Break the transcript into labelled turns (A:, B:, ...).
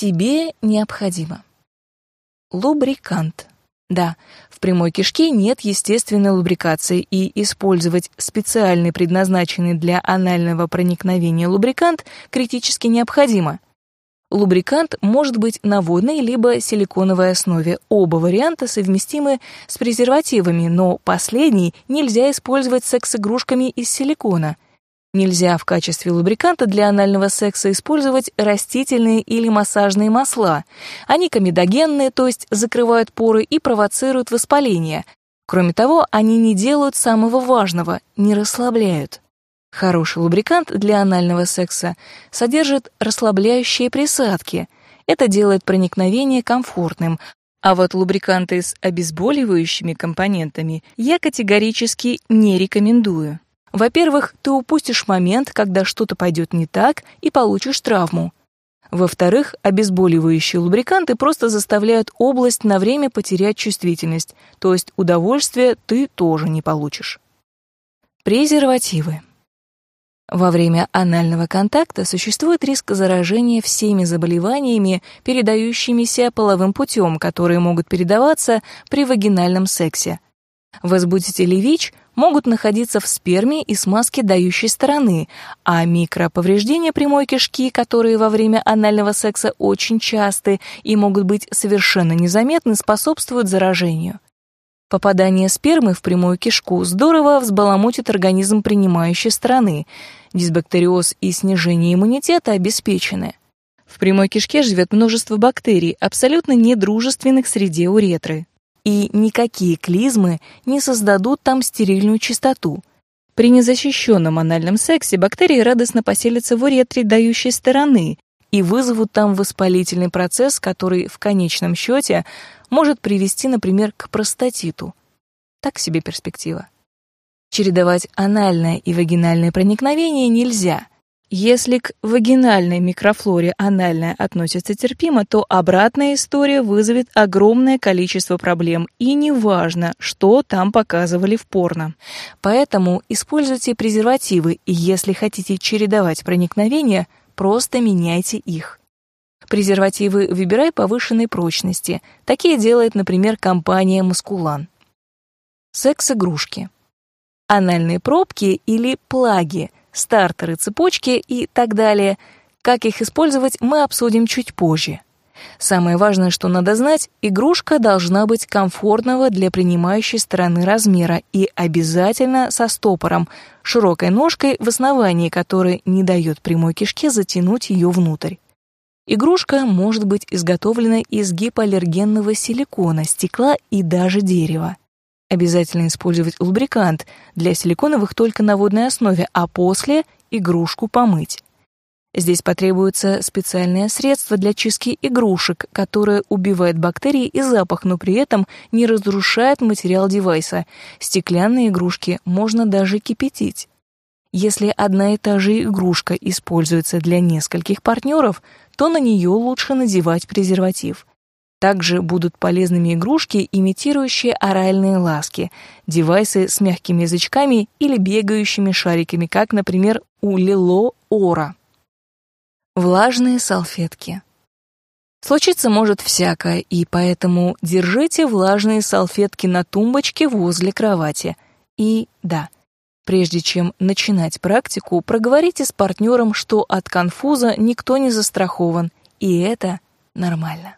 A: Тебе необходимо. Лубрикант. Да, в прямой кишке нет естественной лубрикации, и использовать специальный предназначенный для анального проникновения лубрикант критически необходимо. Лубрикант может быть на водной либо силиконовой основе. Оба варианта совместимы с презервативами, но последний нельзя использовать секс-игрушками из силикона – Нельзя в качестве лубриканта для анального секса использовать растительные или массажные масла. Они комедогенные, то есть закрывают поры и провоцируют воспаление. Кроме того, они не делают самого важного — не расслабляют. Хороший лубрикант для анального секса содержит расслабляющие присадки. Это делает проникновение комфортным, а вот лубриканты с обезболивающими компонентами я категорически не рекомендую. Во-первых, ты упустишь момент, когда что-то пойдет не так, и получишь травму. Во-вторых, обезболивающие лубриканты просто заставляют область на время потерять чувствительность, то есть удовольствия ты тоже не получишь. Презервативы. Во время анального контакта существует риск заражения всеми заболеваниями, передающимися половым путем, которые могут передаваться при вагинальном сексе. Возбудители ВИЧ могут находиться в сперме и смазке дающей стороны, а микроповреждения прямой кишки, которые во время анального секса очень часты и могут быть совершенно незаметны, способствуют заражению. Попадание спермы в прямую кишку здорово взбаламутит организм принимающей стороны. Дисбактериоз и снижение иммунитета обеспечены. В прямой кишке живет множество бактерий, абсолютно недружественных среде уретры и никакие клизмы не создадут там стерильную чистоту. При незащищенном анальном сексе бактерии радостно поселятся в уретре дающей стороны и вызовут там воспалительный процесс, который в конечном счете может привести, например, к простатиту. Так себе перспектива. Чередовать анальное и вагинальное проникновение нельзя – если к вагинальной микрофлоре анальная относится терпимо, то обратная история вызовет огромное количество проблем, и неважно, что там показывали в порно. Поэтому используйте презервативы, и если хотите чередовать проникновения, просто меняйте их. Презервативы выбирай повышенной прочности. Такие делает, например, компания «Маскулан». Секс-игрушки. Анальные пробки или плаги – стартеры цепочки и так далее. Как их использовать, мы обсудим чуть позже. Самое важное, что надо знать, игрушка должна быть комфортного для принимающей стороны размера и обязательно со стопором, широкой ножкой в основании, которая не дает прямой кишке затянуть ее внутрь. Игрушка может быть изготовлена из гипоаллергенного силикона, стекла и даже дерева. Обязательно использовать лубрикант, для силиконовых только на водной основе, а после игрушку помыть. Здесь потребуется специальное средство для чистки игрушек, которое убивает бактерии и запах, но при этом не разрушает материал девайса. Стеклянные игрушки можно даже кипятить. Если одна и та же игрушка используется для нескольких партнеров, то на нее лучше надевать презерватив. Также будут полезными игрушки, имитирующие оральные ласки, девайсы с мягкими язычками или бегающими шариками, как, например, у Лило Ора. Влажные салфетки. Случиться может всякое, и поэтому держите влажные салфетки на тумбочке возле кровати. И да, прежде чем начинать практику, проговорите с партнером, что от конфуза никто не застрахован, и это нормально.